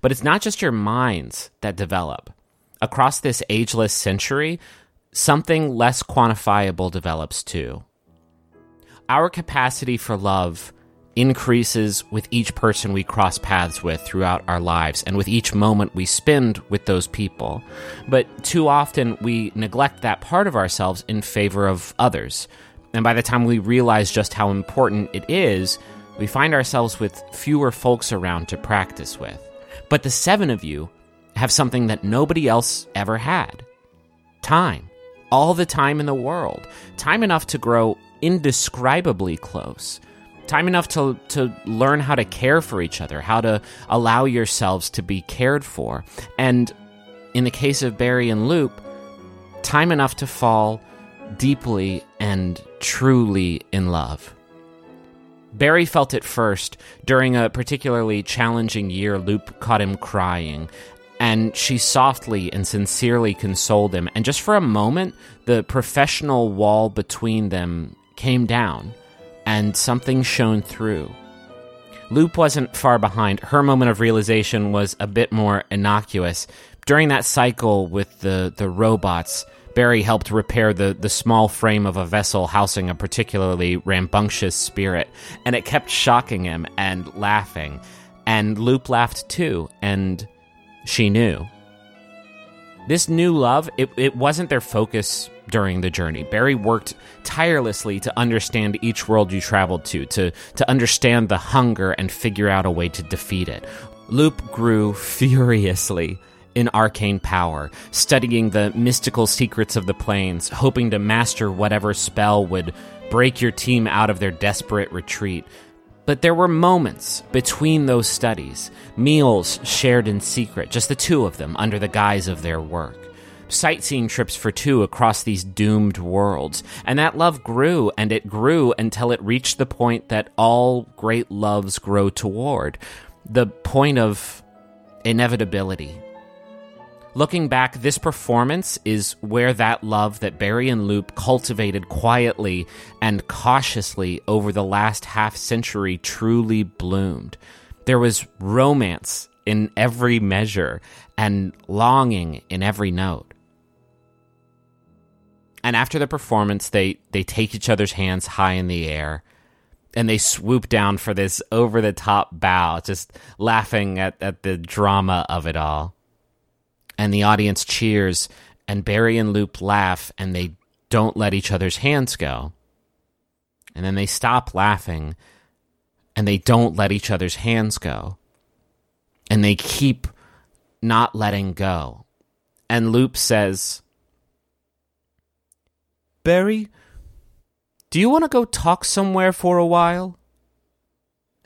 But it's not just your minds that develop. Across this ageless century, something less quantifiable develops too. Our capacity for love increases with each person we cross paths with throughout our lives and with each moment we spend with those people. But too often we neglect that part of ourselves in favor of others. And by the time we realize just how important it is, we find ourselves with fewer folks around to practice with. But the seven of you have something that nobody else ever had time. All the time in the world. Time enough to grow indescribably close time enough to to learn how to care for each other, how to allow yourselves to be cared for. And in the case of Barry and Lup, time enough to fall deeply and truly in love. Barry felt it first during a particularly challenging year. Lup caught him crying, and she softly and sincerely consoled him. And just for a moment, the professional wall between them came down and something shone through. Lup wasn't far behind. Her moment of realization was a bit more innocuous. During that cycle with the, the robots, Barry helped repair the, the small frame of a vessel housing a particularly rambunctious spirit, and it kept shocking him and laughing. And Lup laughed too, and she knew. This new love, it, it wasn't their focus during the journey. Barry worked tirelessly to understand each world you traveled to, to, to understand the hunger and figure out a way to defeat it. Lup grew furiously in arcane power, studying the mystical secrets of the planes, hoping to master whatever spell would break your team out of their desperate retreat. But there were moments between those studies, meals shared in secret, just the two of them under the guise of their work sightseeing trips for two across these doomed worlds. And that love grew and it grew until it reached the point that all great loves grow toward the point of inevitability. Looking back, this performance is where that love that Barry and Lup cultivated quietly and cautiously over the last half century truly bloomed. There was romance in every measure and longing in every note. And after the performance, they they take each other's hands high in the air and they swoop down for this over the top bow, just laughing at, at the drama of it all. And the audience cheers, and Barry and Lup laugh, and they don't let each other's hands go. And then they stop laughing, and they don't let each other's hands go. And they keep not letting go. And Lup says, Barry, do you want to go talk somewhere for a while?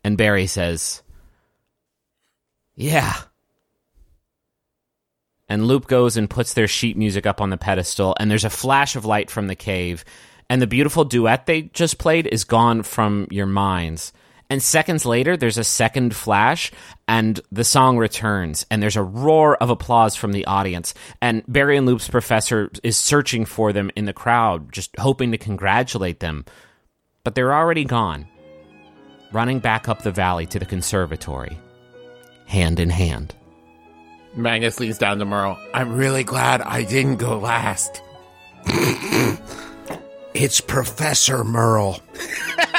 And Barry says, Yeah. And Lup goes and puts their sheet music up on the pedestal, and there's a flash of light from the cave, and the beautiful duet they just played is gone from your minds. And seconds later, there's a second flash, and the song returns, and there's a roar of applause from the audience. And Barry and Lup's professor is searching for them in the crowd, just hoping to congratulate them. But they're already gone, running back up the valley to the conservatory, hand in hand. Magnus leans down to Merle. I'm really glad I didn't go last. it's Professor Merle.